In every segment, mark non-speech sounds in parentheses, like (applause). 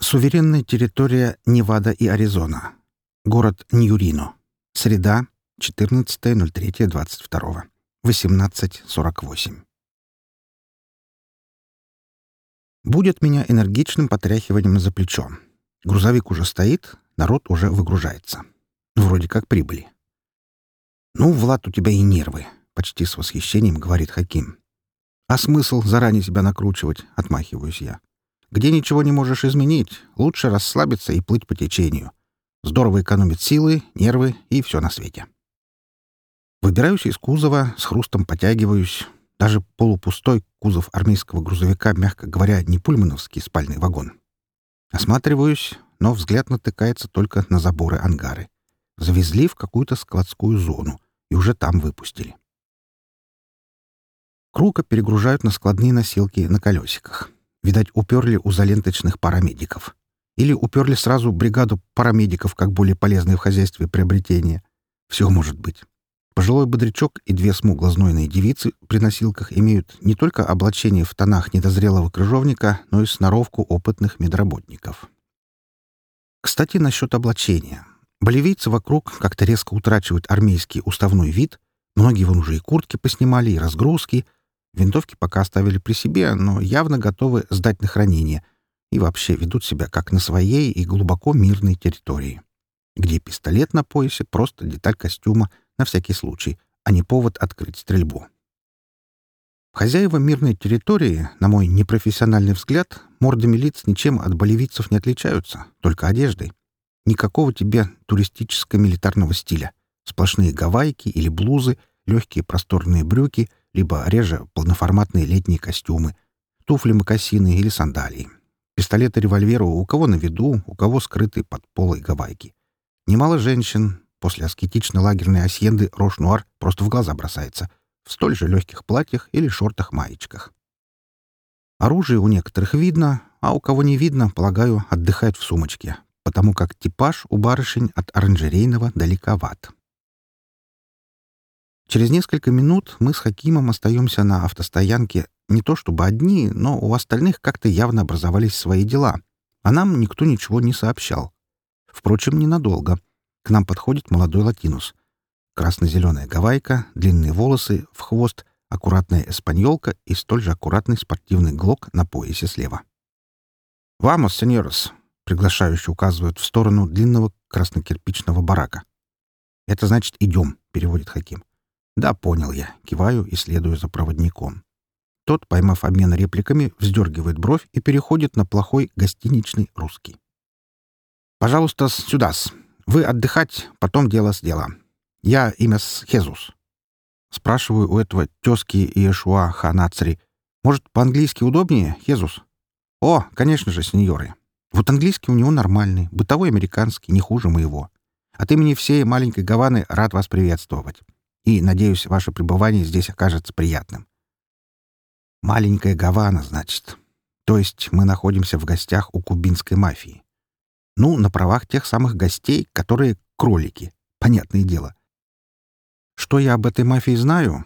Суверенная территория Невада и Аризона. Город Ньюрино. Среда, 14.03.22. 18.48. Будет меня энергичным потряхиванием за плечо. Грузовик уже стоит, народ уже выгружается. Вроде как прибыли. «Ну, Влад, у тебя и нервы», — почти с восхищением говорит Хаким. «А смысл заранее себя накручивать?» — отмахиваюсь я. «Где ничего не можешь изменить, лучше расслабиться и плыть по течению. Здорово экономит силы, нервы и все на свете». Выбираюсь из кузова, с хрустом потягиваюсь. Даже полупустой кузов армейского грузовика, мягко говоря, не пульмановский спальный вагон. Осматриваюсь, но взгляд натыкается только на заборы ангары. Завезли в какую-то складскую зону и уже там выпустили. Крука перегружают на складные носилки на колесиках. Видать, уперли у заленточных парамедиков. Или уперли сразу бригаду парамедиков как более полезное в хозяйстве приобретение. Все может быть. Пожилой бодрячок и две смугло-знойные девицы при носилках имеют не только облачение в тонах недозрелого крыжовника, но и сноровку опытных медработников. Кстати, насчет облачения. Боливийцы вокруг как-то резко утрачивают армейский уставной вид, многие вон уже и куртки поснимали, и разгрузки — Винтовки пока оставили при себе, но явно готовы сдать на хранение и вообще ведут себя как на своей и глубоко мирной территории, где пистолет на поясе — просто деталь костюма на всякий случай, а не повод открыть стрельбу. Хозяева мирной территории, на мой непрофессиональный взгляд, мордами лиц ничем от болевицев не отличаются, только одеждой. Никакого тебе туристическо-милитарного стиля. Сплошные гавайки или блузы, легкие просторные брюки, либо реже полноформатные летние костюмы, туфли-мокасины или сандалии. Пистолеты-револьверы у кого на виду, у кого скрыты под полой гавайки. Немало женщин после аскетично-лагерной асьенды Рош-Нуар просто в глаза бросается, в столь же легких платьях или шортах-маечках. Оружие у некоторых видно, а у кого не видно, полагаю, отдыхает в сумочке, потому как типаж у барышень от оранжерейного далековат. Через несколько минут мы с Хакимом остаемся на автостоянке не то чтобы одни, но у остальных как-то явно образовались свои дела, а нам никто ничего не сообщал. Впрочем, ненадолго. К нам подходит молодой латинус. Красно-зеленая гавайка, длинные волосы, в хвост, аккуратная эспаньолка и столь же аккуратный спортивный глок на поясе слева. «Вамос, сеньорос!» — приглашающий указывает в сторону длинного краснокирпичного барака. «Это значит «идем», — переводит Хаким. «Да, понял я», — киваю и следую за проводником. Тот, поймав обмен репликами, вздергивает бровь и переходит на плохой гостиничный русский. «Пожалуйста, сюда-с. Вы отдыхать, потом дело с дела. Я имя с Хезус». Спрашиваю у этого тезки Иешуа Ханацри. «Может, по-английски удобнее, Хезус?» «О, конечно же, сеньоры. Вот английский у него нормальный, бытовой американский, не хуже моего. От имени всей маленькой Гаваны рад вас приветствовать и, надеюсь, ваше пребывание здесь окажется приятным. Маленькая Гавана, значит. То есть мы находимся в гостях у кубинской мафии. Ну, на правах тех самых гостей, которые кролики. Понятное дело. Что я об этой мафии знаю?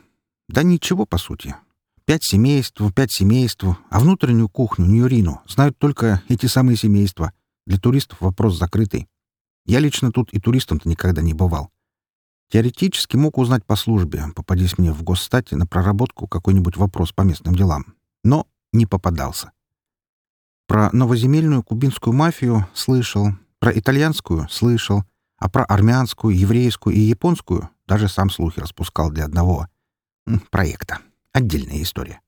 Да ничего, по сути. Пять семейств, пять семейств, а внутреннюю кухню, Ньюрину, знают только эти самые семейства. Для туристов вопрос закрытый. Я лично тут и туристом-то никогда не бывал. Теоретически мог узнать по службе, попадись мне в госстате на проработку какой-нибудь вопрос по местным делам. Но не попадался. Про новоземельную кубинскую мафию слышал, про итальянскую слышал, а про армянскую, еврейскую и японскую даже сам слухи распускал для одного проекта. Отдельная история.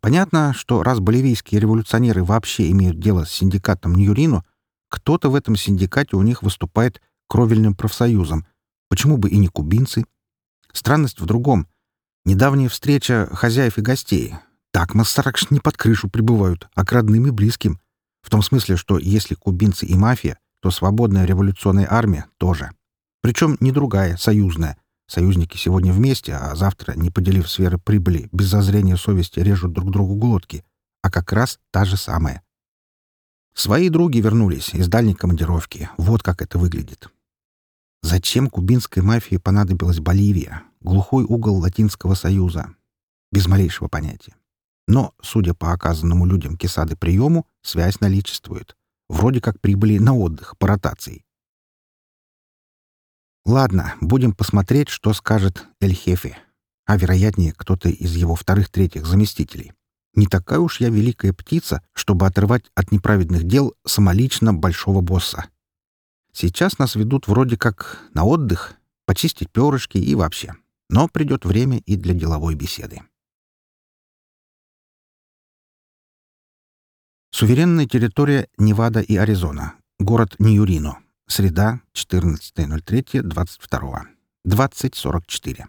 Понятно, что раз боливийские революционеры вообще имеют дело с синдикатом Ньюрину, кто-то в этом синдикате у них выступает кровельным профсоюзом — Почему бы и не кубинцы? Странность в другом. Недавняя встреча хозяев и гостей. Так Массаракш не под крышу прибывают, а к родным и близким. В том смысле, что если кубинцы и мафия, то свободная революционная армия тоже. Причем не другая, союзная. Союзники сегодня вместе, а завтра, не поделив сферы прибыли, без зазрения совести режут друг другу глотки. А как раз та же самая. Свои други вернулись из дальней командировки. Вот как это выглядит. Зачем кубинской мафии понадобилась Боливия, глухой угол Латинского Союза? Без малейшего понятия. Но, судя по оказанному людям Кесады приему, связь наличествует. Вроде как прибыли на отдых по ротации. Ладно, будем посмотреть, что скажет Эль-Хефе, а вероятнее кто-то из его вторых-третьих заместителей. Не такая уж я великая птица, чтобы отрывать от неправедных дел самолично большого босса. Сейчас нас ведут вроде как на отдых, почистить перышки и вообще. Но придет время и для деловой беседы. Суверенная территория Невада и Аризона. Город Ньюрино. Среда, 14.03.22. 20.44.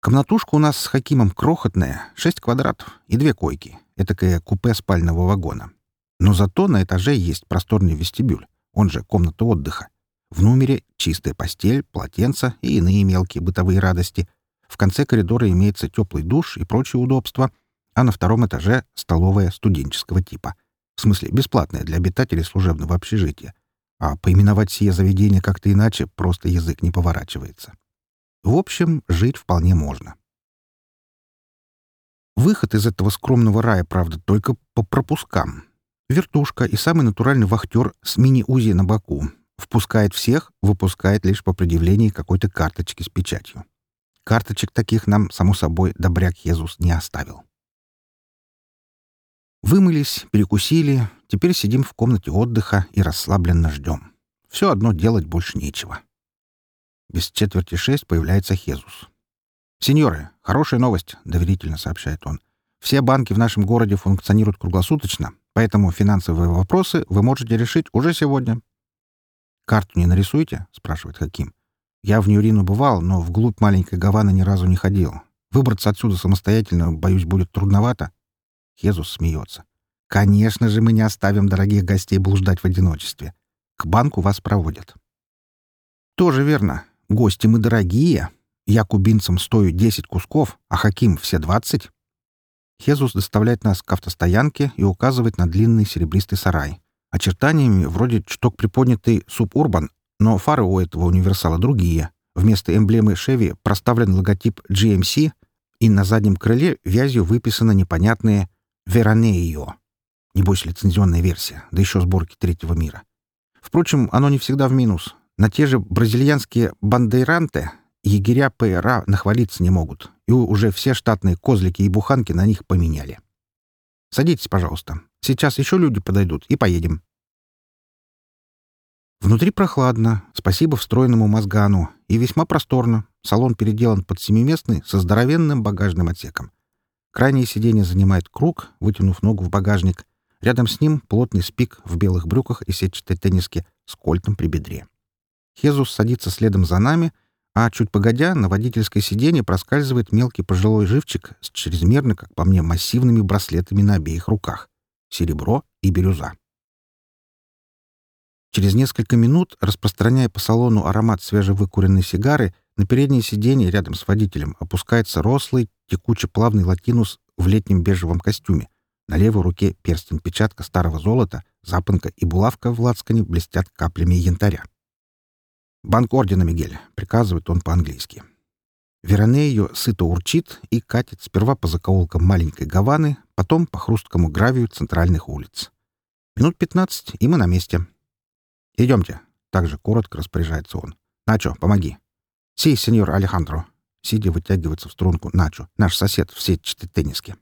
Комнатушка у нас с Хакимом крохотная, 6 квадратов и две койки. Этакое купе спального вагона. Но зато на этаже есть просторный вестибюль, он же комната отдыха. В номере чистая постель, полотенца и иные мелкие бытовые радости. В конце коридора имеется теплый душ и прочие удобства, а на втором этаже — столовая студенческого типа. В смысле, бесплатная для обитателей служебного общежития. А поименовать сие заведение как-то иначе просто язык не поворачивается. В общем, жить вполне можно. Выход из этого скромного рая, правда, только по пропускам. Вертушка и самый натуральный вахтер с мини-узи на боку. Впускает всех, выпускает лишь по предъявлении какой-то карточки с печатью. Карточек таких нам, само собой, добряк Езус не оставил. Вымылись, перекусили, теперь сидим в комнате отдыха и расслабленно ждем. Все одно делать больше нечего. Без четверти шесть появляется Хезус. «Сеньоры, хорошая новость», — доверительно сообщает он. «Все банки в нашем городе функционируют круглосуточно, поэтому финансовые вопросы вы можете решить уже сегодня». «Карту не нарисуете?» — спрашивает Хаким. «Я в Ньюрину бывал, но вглубь маленькой Гаваны ни разу не ходил. Выбраться отсюда самостоятельно, боюсь, будет трудновато». Хезус смеется. «Конечно же мы не оставим дорогих гостей блуждать в одиночестве. К банку вас проводят». «Тоже верно. Гости мы дорогие. Я кубинцам стою 10 кусков, а Хаким — все 20. Хезус доставляет нас к автостоянке и указывает на длинный серебристый сарай. Очертаниями вроде чуток приподнятый субурбан, но фары у этого универсала другие. Вместо эмблемы Chevy проставлен логотип GMC, и на заднем крыле вязью выписано непонятное «Веранеио». Небось, лицензионная версия, да еще сборки третьего мира. Впрочем, оно не всегда в минус. На те же бразильянские бандейранты егеря ПРА нахвалиться не могут, и уже все штатные козлики и буханки на них поменяли. Садитесь, пожалуйста. Сейчас еще люди подойдут, и поедем. Внутри прохладно, спасибо встроенному мозгану, и весьма просторно. Салон переделан под семиместный со здоровенным багажным отсеком. Крайнее сиденье занимает круг, вытянув ногу в багажник. Рядом с ним плотный спик в белых брюках и сетчатой тенниске с кольтом при бедре. Хезус садится следом за нами — а чуть погодя на водительское сиденье проскальзывает мелкий пожилой живчик с чрезмерно, как по мне, массивными браслетами на обеих руках — серебро и бирюза. Через несколько минут, распространяя по салону аромат свежевыкуренной сигары, на переднее сиденье рядом с водителем опускается рослый, текуче-плавный латинус в летнем бежевом костюме. На левой руке перстень-печатка старого золота, запонка и булавка в лацкане блестят каплями янтаря. «Банк ордена, Мигель», — приказывает он по-английски. Веронею сыто урчит и катит сперва по закоулкам маленькой Гаваны, потом по хрусткому гравию центральных улиц. Минут пятнадцать, и мы на месте. «Идемте», — также коротко распоряжается он. «Начо, помоги». «Си, сеньор Алехандро». Сидя вытягивается в струнку Начо, наш сосед в сетчатой тенниске.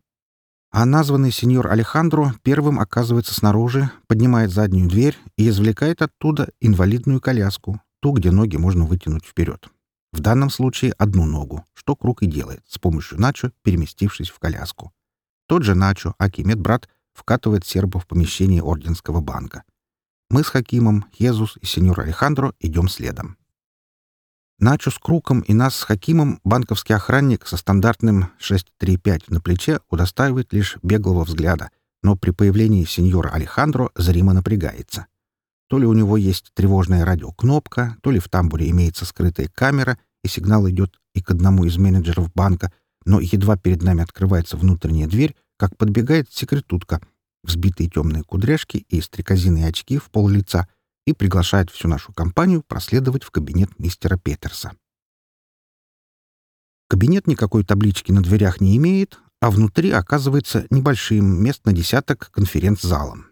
А названный сеньор Алехандро первым оказывается снаружи, поднимает заднюю дверь и извлекает оттуда инвалидную коляску, ту, где ноги можно вытянуть вперед. В данном случае одну ногу, что круг и делает, с помощью Начо, переместившись в коляску. Тот же Начо, Акимед брат, вкатывает серба в помещение Орденского банка. Мы с Хакимом, Хезус и сеньор Алехандро идем следом. Начо с Круком и нас с Хакимом банковский охранник со стандартным 635 на плече удостаивает лишь беглого взгляда, но при появлении сеньора Алехандро зримо напрягается — то ли у него есть тревожная радиокнопка, то ли в тамбуре имеется скрытая камера, и сигнал идет и к одному из менеджеров банка, но едва перед нами открывается внутренняя дверь, как подбегает секретутка, взбитые темные кудряшки и стрекозиные очки в пол лица, и приглашает всю нашу компанию проследовать в кабинет мистера Петерса. Кабинет никакой таблички на дверях не имеет, а внутри оказывается небольшим, мест на десяток конференц-залом.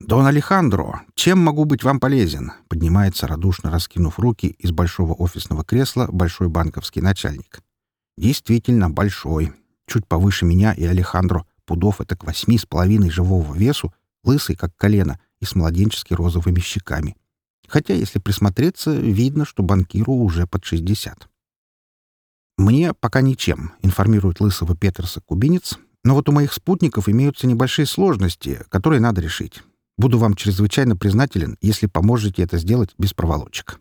«Дон Алехандро, чем могу быть вам полезен?» — поднимается, радушно раскинув руки из большого офисного кресла большой банковский начальник. «Действительно большой. Чуть повыше меня и Алехандро, пудов это к восьми с половиной живого весу, лысый, как колено, и с младенчески розовыми щеками. Хотя, если присмотреться, видно, что банкиру уже под шестьдесят. «Мне пока ничем», — информирует лысого Петерса кубинец, «но вот у моих спутников имеются небольшие сложности, которые надо решить. Буду вам чрезвычайно признателен, если поможете это сделать без проволочек».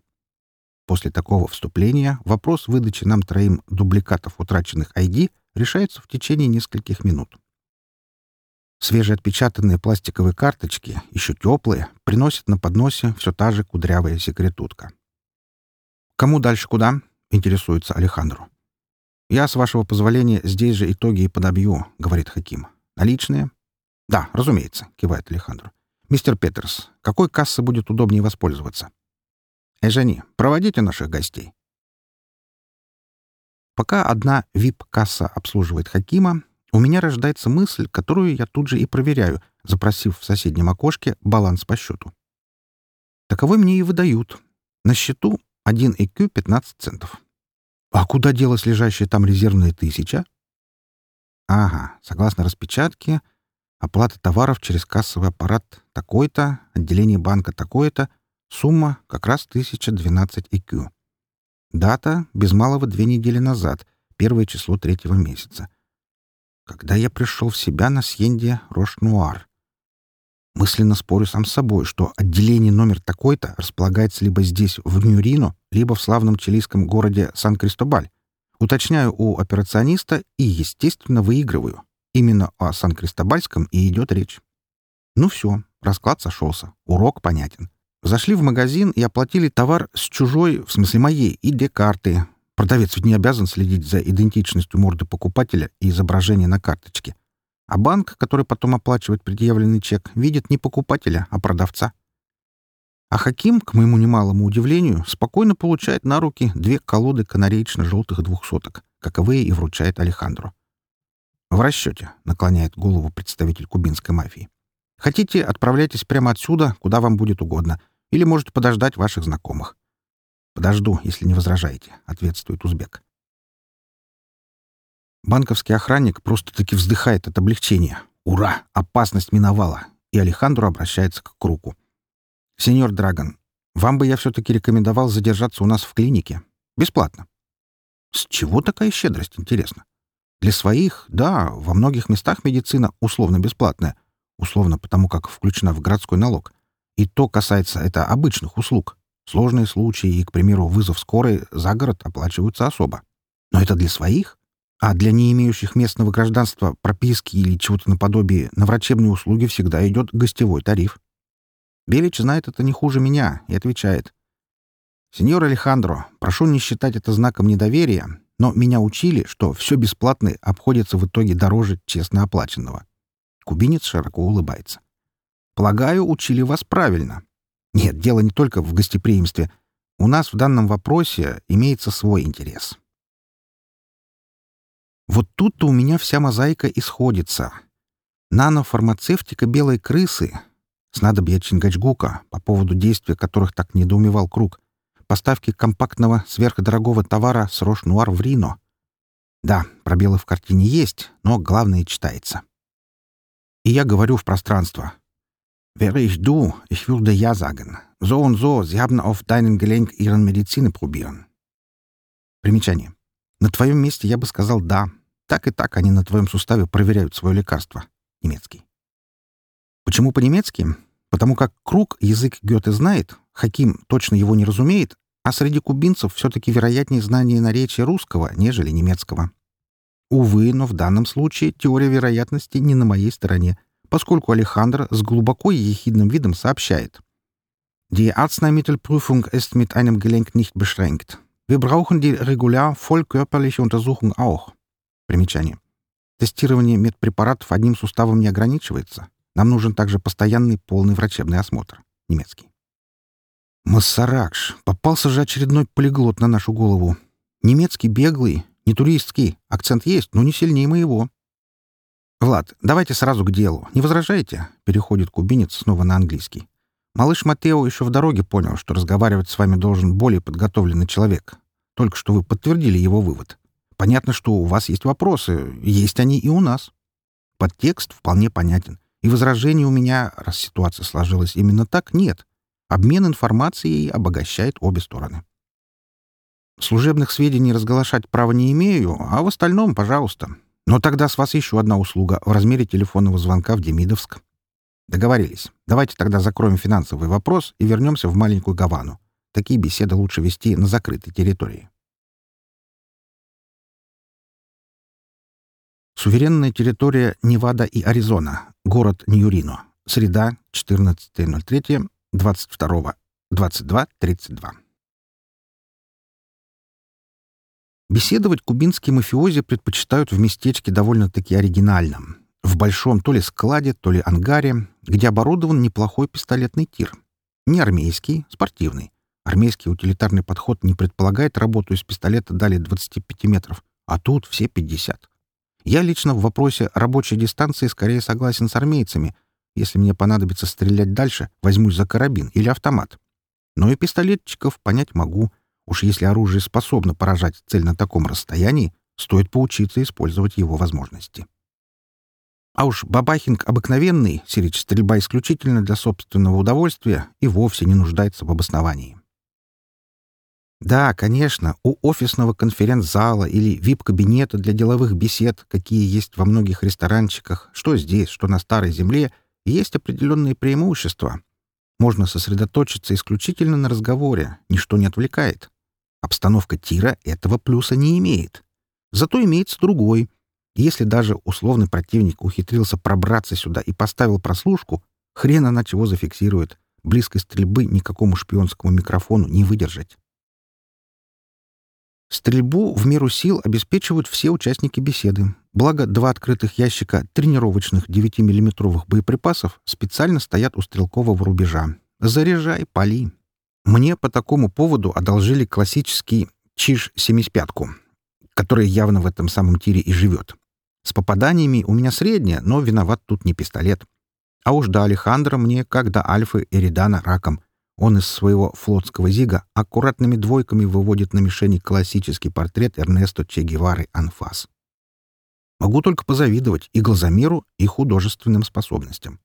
После такого вступления вопрос выдачи нам троим дубликатов утраченных ID решается в течение нескольких минут. Свежеотпечатанные пластиковые карточки, еще теплые, приносит на подносе все та же кудрявая секретутка. «Кому дальше куда?» — интересуется Алехандру. «Я, с вашего позволения, здесь же итоги и подобью», — говорит Хаким. «Наличные?» «Да, разумеется», — кивает Алехандро. «Мистер Петерс, какой кассы будет удобнее воспользоваться?» «Эжени, проводите наших гостей». Пока одна VIP-касса обслуживает Хакима, у меня рождается мысль, которую я тут же и проверяю, запросив в соседнем окошке баланс по счету. Таковой мне и выдают. На счету 1 EQ 15 центов. А куда делась лежащая там резервная тысяча? Ага, согласно распечатке, оплата товаров через кассовый аппарат такой-то, отделение банка такое-то, сумма как раз 1012 EQ. Дата без малого две недели назад, первое число третьего месяца когда я пришел в себя на Сьенде Рош-Нуар. Мысленно спорю сам с собой, что отделение номер такой-то располагается либо здесь, в Ньюрино, либо в славном чилийском городе Сан-Кристобаль. Уточняю у операциониста и, естественно, выигрываю. Именно о Сан-Кристобальском и идет речь. Ну все, расклад сошелся, урок понятен. Зашли в магазин и оплатили товар с чужой, в смысле моей, ID-карты, Продавец ведь не обязан следить за идентичностью морды покупателя и изображения на карточке. А банк, который потом оплачивает предъявленный чек, видит не покупателя, а продавца. А Хаким, к моему немалому удивлению, спокойно получает на руки две колоды канареечно-желтых двухсоток, каковые и вручает Алехандро. «В расчете», — наклоняет голову представитель кубинской мафии. «Хотите, отправляйтесь прямо отсюда, куда вам будет угодно, или можете подождать ваших знакомых. «Подожду, если не возражаете», — ответствует узбек. Банковский охранник просто-таки вздыхает от облегчения. «Ура! Опасность миновала!» И Алехандро обращается к Круку. «Сеньор Драгон, вам бы я все-таки рекомендовал задержаться у нас в клинике. Бесплатно». С чего такая щедрость, интересно? Для своих, да, во многих местах медицина условно бесплатная. Условно потому, как включена в городской налог. И то касается это обычных услуг. Сложные случаи и, к примеру, вызов скорой за город оплачиваются особо. Но это для своих. А для не имеющих местного гражданства, прописки или чего-то наподобие на врачебные услуги всегда идет гостевой тариф. Белич знает это не хуже меня и отвечает. «Сеньор Алехандро, прошу не считать это знаком недоверия, но меня учили, что все бесплатное обходится в итоге дороже честно оплаченного». Кубинец широко улыбается. «Полагаю, учили вас правильно. Нет, дело не только в гостеприимстве. У нас в данном вопросе имеется свой интерес. Вот тут-то у меня вся мозаика исходится. Нанофармацевтика белой крысы, снадобья Чингачгука, по поводу действия которых так недоумевал Круг, поставки компактного сверхдорогого товара с Рош-Нуар в Рино. Да, пробелы в картине есть, но главное читается. И я говорю в пространство. Wäre ich du, ich würde ja sagen. So und so, Sie haben auf deinem Gelenk Ihren Medizin probieren. Примечание. На твоем месте я бы сказал «да». Так и так они на твоем суставе проверяют свое лекарство. Немецкий. Почему по-немецки? Потому как круг язык Гёте знает, Хаким точно его не разумеет, а среди кубинцев все-таки вероятнее знание наречия русского, нежели немецкого. Увы, но в данном случае теория вероятности не на моей стороне — поскольку Алехандро с глубоко ехидным видом сообщает. Die Arzneimittelprüfung ist mit einem Gelenk nicht beschränkt. Wir brauchen die regular vollkörperliche Untersuchung auch. Примечание. Тестирование медпрепаратов одним суставом не ограничивается. Нам нужен также постоянный полный врачебный осмотр. Немецкий. Массаракш. Попался же очередной полиглот на нашу голову. Немецкий беглый, Не туристский, акцент есть, но не сильнее моего. «Влад, давайте сразу к делу. Не возражаете?» — переходит кубинец снова на английский. «Малыш Матео еще в дороге понял, что разговаривать с вами должен более подготовленный человек. Только что вы подтвердили его вывод. Понятно, что у вас есть вопросы. Есть они и у нас. Подтекст вполне понятен. И возражений у меня, раз ситуация сложилась именно так, нет. Обмен информацией обогащает обе стороны. Служебных сведений разглашать права не имею, а в остальном, пожалуйста. Но тогда с вас еще одна услуга в размере телефонного звонка в Демидовск. Договорились. Давайте тогда закроем финансовый вопрос и вернемся в маленькую Гавану. Такие беседы лучше вести на закрытой территории. Суверенная территория Невада и Аризона. Город Ньюрино. Среда, 14.03, 22, 22.32. Беседовать кубинские мафиози предпочитают в местечке довольно-таки оригинальном. В большом то ли складе, то ли ангаре, где оборудован неплохой пистолетный тир. Не армейский, спортивный. Армейский утилитарный подход не предполагает работу из пистолета далее 25 метров, а тут все 50. Я лично в вопросе рабочей дистанции скорее согласен с армейцами. Если мне понадобится стрелять дальше, возьмусь за карабин или автомат. Но и пистолетчиков понять могу — Уж если оружие способно поражать цель на таком расстоянии, стоит поучиться использовать его возможности. А уж бабахинг обыкновенный, сирич стрельба исключительно для собственного удовольствия и вовсе не нуждается в обосновании. Да, конечно, у офисного конференц-зала или вип-кабинета для деловых бесед, какие есть во многих ресторанчиках, что здесь, что на Старой Земле, есть определенные преимущества. Можно сосредоточиться исключительно на разговоре, ничто не отвлекает. Обстановка тира этого плюса не имеет. Зато имеется другой. Если даже условный противник ухитрился пробраться сюда и поставил прослушку, хрен она чего зафиксирует. Близкой стрельбы никакому шпионскому микрофону не выдержать. Стрельбу в меру сил обеспечивают все участники беседы. Благо, два открытых ящика тренировочных 9-миллиметровых боеприпасов специально стоят у стрелкового рубежа. Заряжай, пали. Мне по такому поводу одолжили классический чиж-75, который явно в этом самом тире и живет. С попаданиями у меня средняя, но виноват тут не пистолет. А уж до Алехандра мне, как до Альфы Эридана, раком. Он из своего флотского зига аккуратными двойками выводит на мишени классический портрет Эрнесто Че Гевары «Анфас». Могу только позавидовать и глазомеру, и художественным способностям.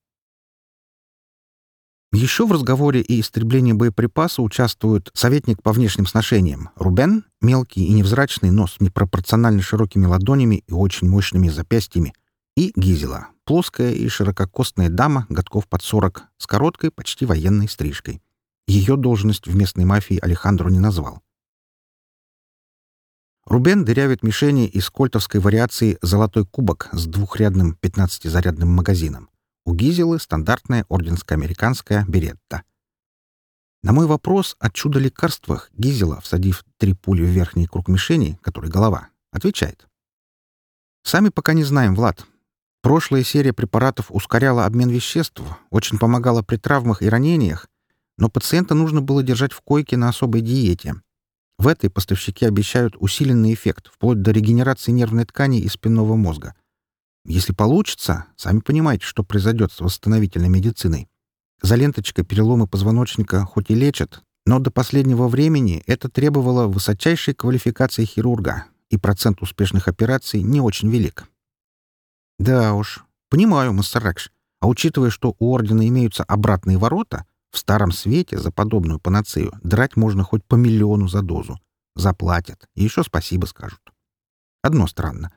Еще в разговоре и истреблении боеприпаса участвуют советник по внешним сношениям Рубен, мелкий и невзрачный, но с непропорционально широкими ладонями и очень мощными запястьями, и Гизела, плоская и ширококостная дама, годков под сорок, с короткой, почти военной стрижкой. Ее должность в местной мафии Алехандро не назвал. Рубен дырявит мишени из кольтовской вариации «Золотой кубок» с двухрядным 15-зарядным магазином. У Гизелы стандартная орденско-американская беретта. На мой вопрос о чудо-лекарствах Гизела, всадив три пули в верхний круг мишени, который голова, отвечает. «Сами пока не знаем, Влад. Прошлая серия препаратов ускоряла обмен веществ, очень помогала при травмах и ранениях, но пациента нужно было держать в койке на особой диете. В этой поставщики обещают усиленный эффект, вплоть до регенерации нервной ткани и спинного мозга — если получится, сами понимаете, что произойдет с восстановительной медициной. За ленточкой переломы позвоночника хоть и лечат, но до последнего времени это требовало высочайшей квалификации хирурга, и процент успешных операций не очень велик. Да уж, понимаю, Массаракш. А учитывая, что у Ордена имеются обратные ворота, в Старом Свете за подобную панацею драть можно хоть по миллиону за дозу. Заплатят, и еще спасибо скажут. Одно странно.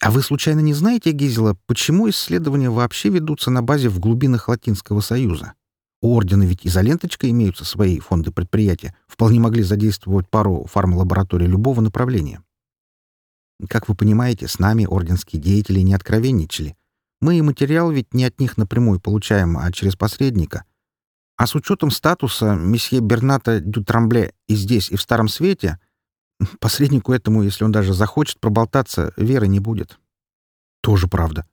А вы случайно не знаете, Гизела, почему исследования вообще ведутся на базе в глубинах Латинского Союза? У Ордена ведь и за ленточкой имеются свои фонды предприятия, вполне могли задействовать пару фармлабораторий любого направления. Как вы понимаете, с нами орденские деятели не откровенничали. Мы и материал ведь не от них напрямую получаем, а через посредника. А с учетом статуса месье Берната Дютрамбле и здесь, и в Старом Свете (laughs) — Посреднику этому, если он даже захочет проболтаться, веры не будет. Тоже правда.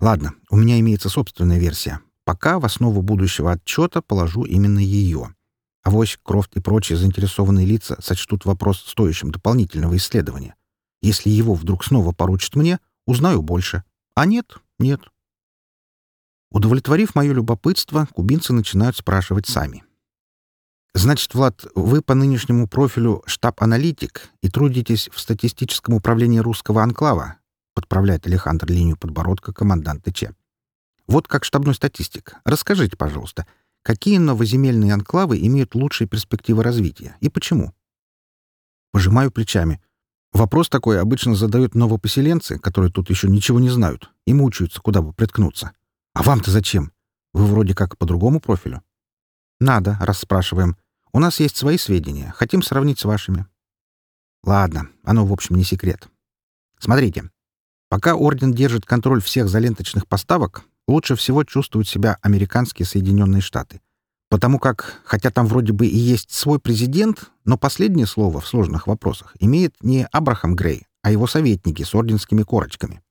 Ладно, у меня имеется собственная версия. Пока в основу будущего отчета положу именно ее. Авось, Крофт и прочие заинтересованные лица сочтут вопрос стоящим дополнительного исследования. Если его вдруг снова поручат мне, узнаю больше. А нет, нет. Удовлетворив мое любопытство, кубинцы начинают спрашивать сами. «Значит, Влад, вы по нынешнему профилю штаб-аналитик и трудитесь в статистическом управлении русского анклава?» подправляет Александр линию подбородка командант ТЧ. «Вот как штабной статистик. Расскажите, пожалуйста, какие новоземельные анклавы имеют лучшие перспективы развития и почему?» Пожимаю плечами. Вопрос такой обычно задают новопоселенцы, которые тут еще ничего не знают и мучаются, куда бы приткнуться. А вам-то зачем? Вы вроде как по другому профилю. Надо, расспрашиваем. У нас есть свои сведения. Хотим сравнить с вашими. Ладно, оно, в общем, не секрет. Смотрите. Пока Орден держит контроль всех заленточных поставок, лучше всего чувствуют себя американские Соединенные Штаты. Потому как, хотя там вроде бы и есть свой президент, но последнее слово в сложных вопросах имеет не Абрахам Грей, а его советники с орденскими корочками.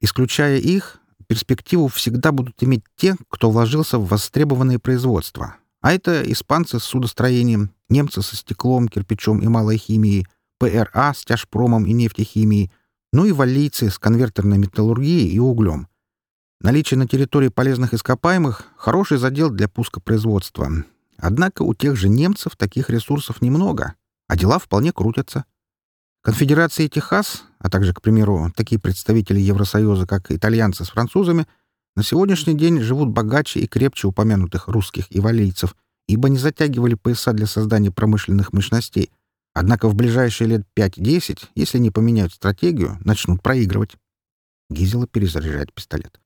Исключая их, перспективу всегда будут иметь те, кто вложился в востребованное производство. А это испанцы с судостроением, немцы со стеклом, кирпичом и малой химией, ПРА с тяжпромом и нефтехимией, ну и валлийцы с конвертерной металлургией и углем. Наличие на территории полезных ископаемых — хороший задел для пуска производства. Однако у тех же немцев таких ресурсов немного, а дела вполне крутятся. Конфедерация Техас, а также, к примеру, такие представители Евросоюза, как итальянцы с французами, на сегодняшний день живут богаче и крепче упомянутых русских и валийцев, ибо не затягивали пояса для создания промышленных мощностей. Однако в ближайшие лет 5-10, если не поменяют стратегию, начнут проигрывать. Гизела перезаряжает пистолет.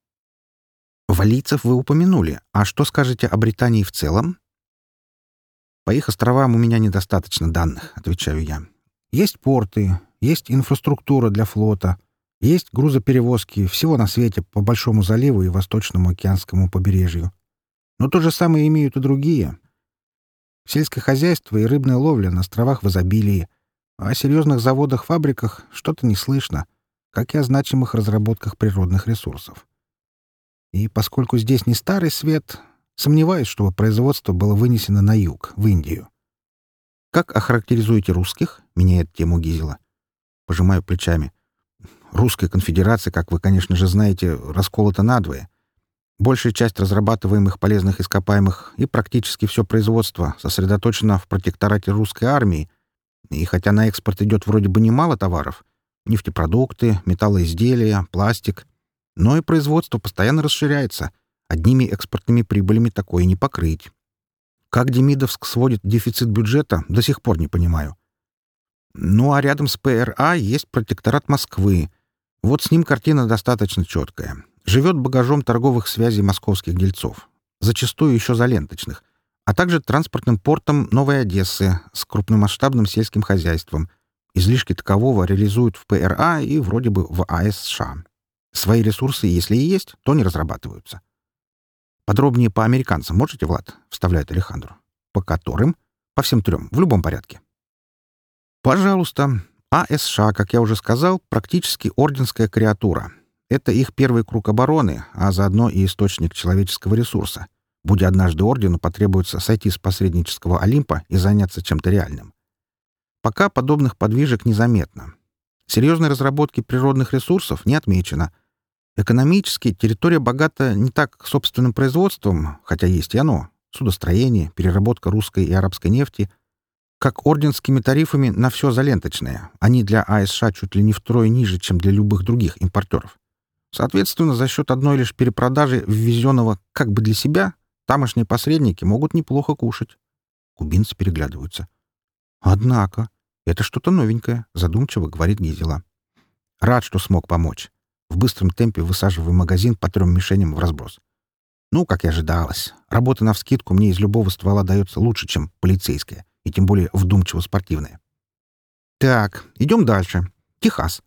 Валийцев вы упомянули. А что скажете о Британии в целом? По их островам у меня недостаточно данных, отвечаю я. Есть порты, есть инфраструктура для флота, есть грузоперевозки всего на свете по Большому заливу и Восточному океанскому побережью. Но то же самое имеют и другие. Сельское хозяйство и рыбная ловля на островах в изобилии, а о серьезных заводах-фабриках что-то не слышно, как и о значимых разработках природных ресурсов. И поскольку здесь не старый свет, сомневаюсь, чтобы производство было вынесено на юг, в Индию. «Как охарактеризуете русских?» — меняет тему Гизела. Пожимаю плечами. «Русская конфедерация, как вы, конечно же, знаете, расколота надвое. Большая часть разрабатываемых полезных ископаемых и практически все производство сосредоточено в протекторате русской армии, и хотя на экспорт идет вроде бы немало товаров — нефтепродукты, металлоизделия, пластик — но и производство постоянно расширяется. Одними экспортными прибылями такое не покрыть. Как Демидовск сводит дефицит бюджета, до сих пор не понимаю. Ну а рядом с ПРА есть протекторат Москвы. Вот с ним картина достаточно четкая. Живет багажом торговых связей московских дельцов. Зачастую еще заленточных. А также транспортным портом Новой Одессы с крупномасштабным сельским хозяйством. Излишки такового реализуют в ПРА и вроде бы в АС США. Свои ресурсы, если и есть, то не разрабатываются. Подробнее по американцам можете, Влад? Вставляет Алехандро. По которым? По всем трем, в любом порядке. Пожалуйста. АСШ, как я уже сказал, практически орденская креатура. Это их первый круг обороны, а заодно и источник человеческого ресурса. Будь однажды ордену потребуется сойти с посреднического Олимпа и заняться чем-то реальным. Пока подобных подвижек незаметно. Серьезной разработки природных ресурсов не отмечено — Экономически территория богата не так собственным производством, хотя есть и оно, судостроение, переработка русской и арабской нефти, как орденскими тарифами на все заленточное. Они для АСШ чуть ли не втрое ниже, чем для любых других импортеров. Соответственно, за счет одной лишь перепродажи ввезенного как бы для себя, тамошние посредники могут неплохо кушать. Кубинцы переглядываются. «Однако, это что-то новенькое», — задумчиво говорит Гизела. «Рад, что смог помочь. В быстром темпе высаживаю магазин по трем мишеням в разброс. Ну, как и ожидалось. Работа навскидку мне из любого ствола дается лучше, чем полицейская, и тем более вдумчиво-спортивная. Так, идем дальше. Техас.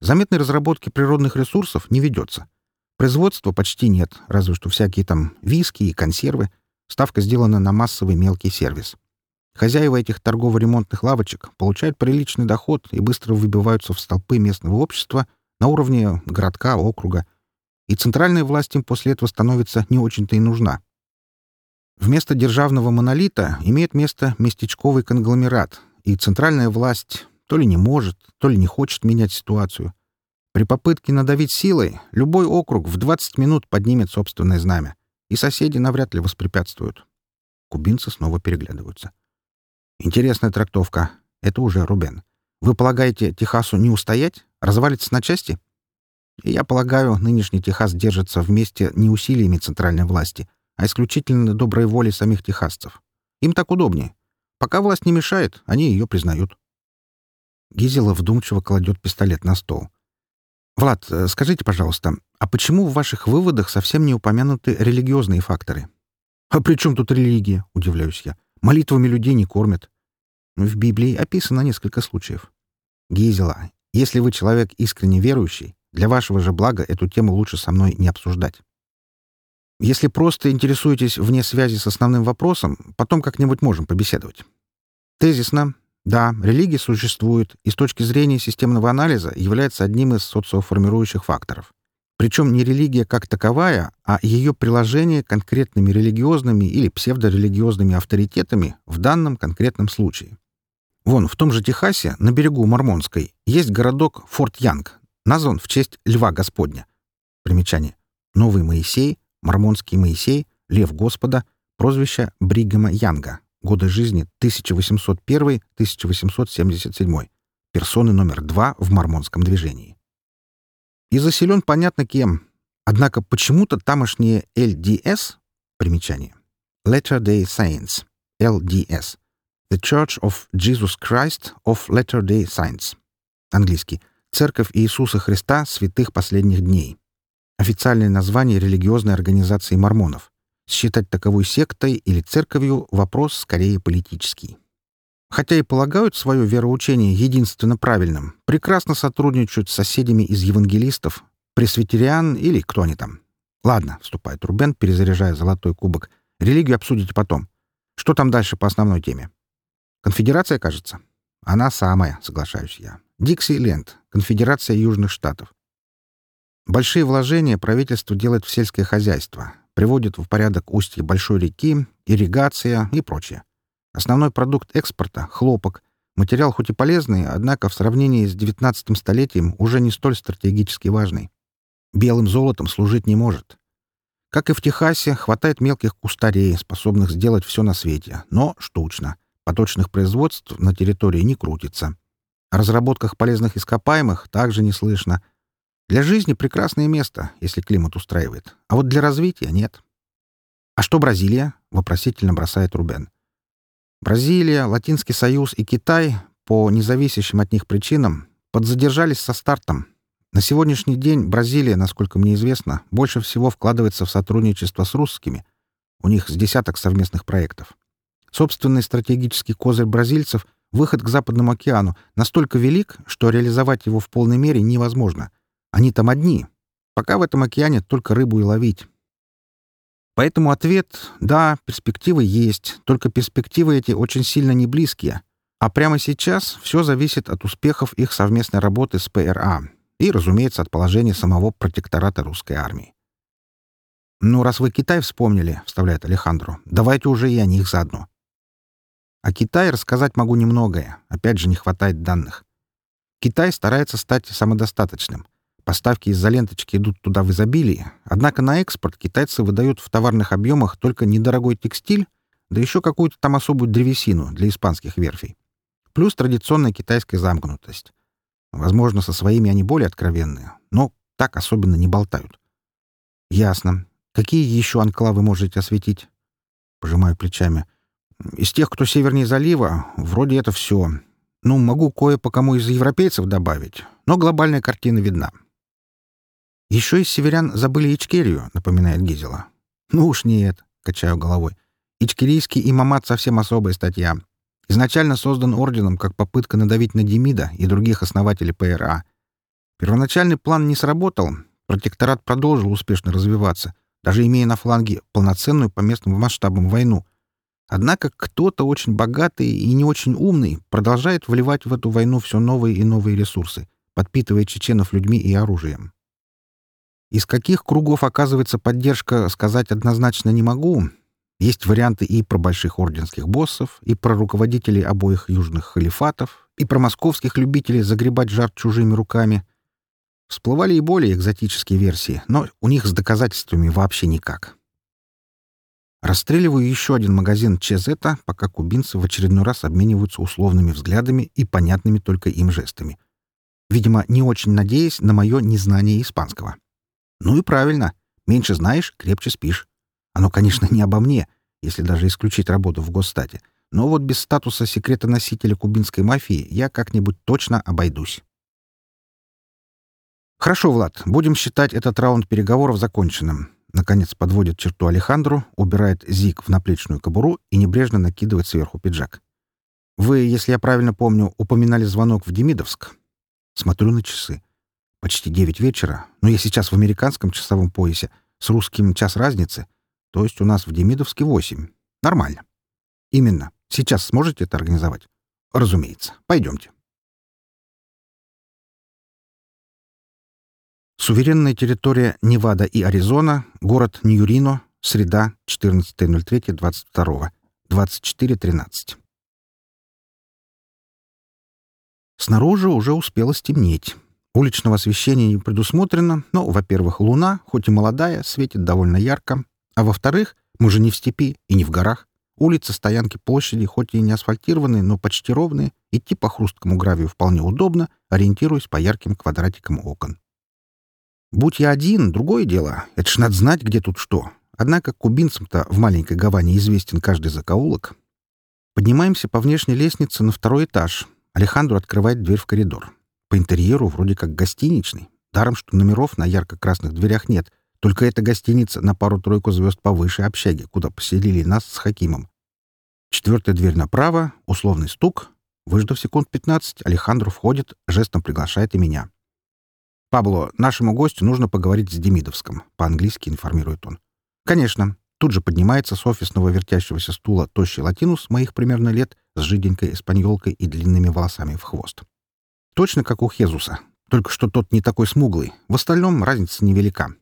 Заметной разработки природных ресурсов не ведется. Производства почти нет, разве что всякие там виски и консервы. Ставка сделана на массовый мелкий сервис. Хозяева этих торгово-ремонтных лавочек получают приличный доход и быстро выбиваются в столпы местного общества — на уровне городка, округа, и центральная власть им после этого становится не очень-то и нужна. Вместо державного монолита имеет место местечковый конгломерат, и центральная власть, то ли не может, то ли не хочет менять ситуацию. При попытке надавить силой любой округ в 20 минут поднимет собственное знамя, и соседи навряд ли воспрепятствуют. Кубинцы снова переглядываются. Интересная трактовка. Это уже Рубен. Вы полагаете, Техасу не устоять? Развалится на части? И я полагаю, нынешний Техас держится вместе не усилиями центральной власти, а исключительно доброй воли самих техасцев. Им так удобнее. Пока власть не мешает, они ее признают. Гизела вдумчиво кладет пистолет на стол. «Влад, э, скажите, пожалуйста, а почему в ваших выводах совсем не упомянуты религиозные факторы?» «А при чем тут религия?» — удивляюсь я. «Молитвами людей не кормят». В Библии описано несколько случаев. Гизела, если вы человек искренне верующий, для вашего же блага эту тему лучше со мной не обсуждать. Если просто интересуетесь вне связи с основным вопросом, потом как-нибудь можем побеседовать. Тезисно, да, религия существует и с точки зрения системного анализа является одним из социоформирующих факторов. Причем не религия как таковая, а ее приложение конкретными религиозными или псевдорелигиозными авторитетами в данном конкретном случае. Вон, в том же Техасе, на берегу Мормонской, есть городок Форт Янг, назван в честь Льва Господня. Примечание. Новый Моисей, Мормонский Моисей, Лев Господа, прозвище Бригама Янга, Годы жизни 1801-1877. Персоны номер два в мормонском движении. И заселен понятно кем. Однако почему-то тамошние LDS, примечание, Latter-day Saints, LDS, The Church of Jesus Christ of Latter-day Saints, английский, Церковь Иисуса Христа святых последних дней, официальное название религиозной организации мормонов, Считать таковой сектой или церковью — вопрос скорее политический. Хотя и полагают свое вероучение единственно правильным, прекрасно сотрудничают с соседями из евангелистов, пресвитериан или кто они там. Ладно, вступает Рубен, перезаряжая золотой кубок. Религию обсудите потом. Что там дальше по основной теме? Конфедерация, кажется? Она самая, соглашаюсь я. Дикси Ленд, Конфедерация Южных Штатов. Большие вложения правительство делает в сельское хозяйство, приводит в порядок устье большой реки, ирригация и прочее. Основной продукт экспорта — хлопок. Материал хоть и полезный, однако в сравнении с XIX столетием уже не столь стратегически важный. Белым золотом служить не может. Как и в Техасе, хватает мелких кустарей, способных сделать все на свете, но штучно. Поточных производств на территории не крутится. О разработках полезных ископаемых также не слышно — для жизни прекрасное место, если климат устраивает. А вот для развития нет. «А что Бразилия?» — вопросительно бросает Рубен. Бразилия, Латинский Союз и Китай по независящим от них причинам подзадержались со стартом. На сегодняшний день Бразилия, насколько мне известно, больше всего вкладывается в сотрудничество с русскими. У них с десяток совместных проектов. Собственный стратегический козырь бразильцев — выход к Западному океану настолько велик, что реализовать его в полной мере невозможно — они там одни. Пока в этом океане только рыбу и ловить. Поэтому ответ — да, перспективы есть, только перспективы эти очень сильно не близкие. А прямо сейчас все зависит от успехов их совместной работы с ПРА и, разумеется, от положения самого протектората русской армии. «Ну, раз вы Китай вспомнили», — вставляет Алехандро, — «давайте уже и о них заодно». О Китае рассказать могу немногое, опять же не хватает данных. Китай старается стать самодостаточным — Поставки из-за ленточки идут туда в изобилии, однако на экспорт китайцы выдают в товарных объемах только недорогой текстиль, да еще какую-то там особую древесину для испанских верфей. Плюс традиционная китайская замкнутость. Возможно, со своими они более откровенные, но так особенно не болтают. Ясно. Какие еще анклавы можете осветить? Пожимаю плечами. Из тех, кто севернее залива, вроде это все. Ну, могу кое по кому из европейцев добавить, но глобальная картина видна. «Еще из северян забыли Ичкерию», — напоминает Гизела. «Ну уж нет», — качаю головой. «Ичкерийский имамат совсем особая статья. Изначально создан орденом как попытка надавить на Демида и других основателей ПРА. Первоначальный план не сработал, протекторат продолжил успешно развиваться, даже имея на фланге полноценную по местным масштабам войну. Однако кто-то очень богатый и не очень умный продолжает вливать в эту войну все новые и новые ресурсы, подпитывая чеченов людьми и оружием. Из каких кругов оказывается поддержка, сказать однозначно не могу. Есть варианты и про больших орденских боссов, и про руководителей обоих южных халифатов, и про московских любителей загребать жар чужими руками. Всплывали и более экзотические версии, но у них с доказательствами вообще никак. Расстреливаю еще один магазин Чезета, пока кубинцы в очередной раз обмениваются условными взглядами и понятными только им жестами. Видимо, не очень надеясь на мое незнание испанского. Ну и правильно. Меньше знаешь, крепче спишь. Оно, конечно, не обо мне, если даже исключить работу в Госстате. Но вот без статуса секретоносителя кубинской мафии я как-нибудь точно обойдусь. Хорошо, Влад, будем считать этот раунд переговоров законченным. Наконец подводит черту Алехандру, убирает зиг в наплечную кобуру и небрежно накидывает сверху пиджак. «Вы, если я правильно помню, упоминали звонок в Демидовск?» Смотрю на часы. Почти девять вечера, но я сейчас в американском часовом поясе, с русским час разницы, то есть у нас в Демидовске восемь. Нормально. Именно. Сейчас сможете это организовать? Разумеется. Пойдемте. Суверенная территория Невада и Аризона, город Ньюрино, среда, 14.03.22, 24.13. Снаружи уже успело стемнеть. Уличного освещения не предусмотрено, но, во-первых, луна, хоть и молодая, светит довольно ярко, а во-вторых, мы же не в степи и не в горах. Улицы, стоянки, площади, хоть и не асфальтированные, но почти ровные, идти по хрусткому гравию вполне удобно, ориентируясь по ярким квадратикам окон. Будь я один, другое дело. Это ж надо знать, где тут что. Однако кубинцам-то в маленькой Гаване известен каждый закоулок. Поднимаемся по внешней лестнице на второй этаж. Алехандро открывает дверь в коридор. По интерьеру вроде как гостиничный. Даром, что номеров на ярко-красных дверях нет. Только эта гостиница на пару-тройку звезд повыше общаги, куда поселили нас с Хакимом. Четвертая дверь направо, условный стук. Выждав секунд пятнадцать, Алехандро входит, жестом приглашает и меня. «Пабло, нашему гостю нужно поговорить с Демидовском», — по-английски информирует он. «Конечно». Тут же поднимается с офисного вертящегося стула тощий латинус моих примерно лет с жиденькой эспаньолкой и длинными волосами в хвост. Точно как у Хезуса, только что тот не такой смуглый. В остальном разница невелика.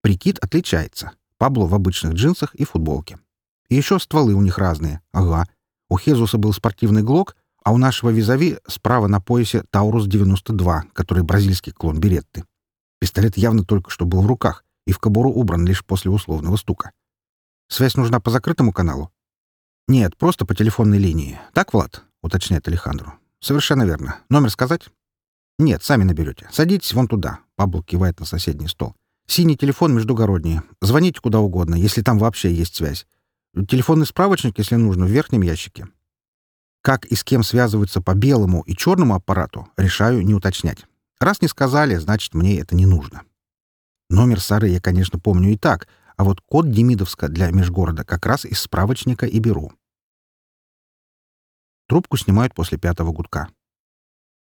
Прикид отличается. Пабло в обычных джинсах и футболке. И еще стволы у них разные. Ага. У Хезуса был спортивный глок, а у нашего визави справа на поясе Таурус-92, который бразильский клон Беретты. Пистолет явно только что был в руках и в кобуру убран лишь после условного стука. Связь нужна по закрытому каналу? Нет, просто по телефонной линии. Так, Влад? — уточняет Алехандру. Совершенно верно. Номер сказать? Нет, сами наберете. Садитесь вон туда. Пабло кивает на соседний стол. Синий телефон междугородний. Звоните куда угодно, если там вообще есть связь. Телефонный справочник, если нужно, в верхнем ящике. Как и с кем связываются по белому и черному аппарату, решаю не уточнять. Раз не сказали, значит, мне это не нужно. Номер Сары я, конечно, помню и так, а вот код Демидовска для межгорода как раз из справочника и беру. Трубку снимают после пятого гудка.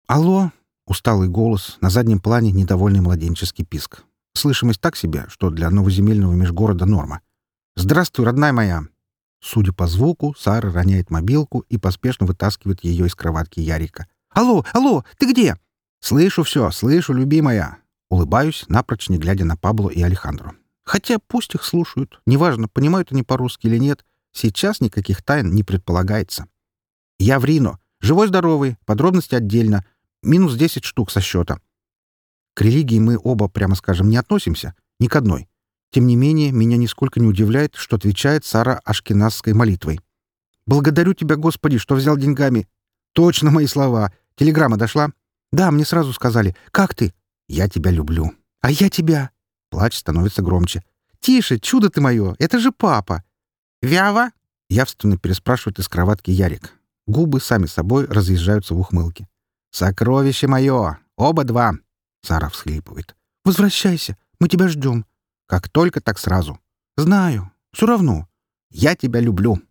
«Алло!» — усталый голос, на заднем плане недовольный младенческий писк. Слышимость так себе, что для новоземельного межгорода норма. «Здравствуй, родная моя!» Судя по звуку, Сара роняет мобилку и поспешно вытаскивает ее из кроватки Ярика. «Алло, алло, ты где?» «Слышу все, слышу, любимая!» Улыбаюсь, напрочь не глядя на Пабло и Алехандру. Хотя пусть их слушают. Неважно, понимают они по-русски или нет. Сейчас никаких тайн не предполагается. Я в Рино. Живой-здоровый, подробности отдельно. Минус 10 штук со счета. К религии мы оба, прямо скажем, не относимся. Ни к одной. Тем не менее, меня нисколько не удивляет, что отвечает Сара ашкеназской молитвой. «Благодарю тебя, Господи, что взял деньгами». «Точно мои слова. Телеграмма дошла?» «Да, мне сразу сказали. Как ты?» «Я тебя люблю». «А я тебя». Плач становится громче. «Тише, чудо ты мое! Это же папа!» «Вява?» — явственно переспрашивает из кроватки Ярик. Губы сами собой разъезжаются в ухмылке. «Сокровище мое! Оба два!» Сара всхлипывает. «Возвращайся! Мы тебя ждем!» Как только, так сразу. Знаю. Все равно. Я тебя люблю.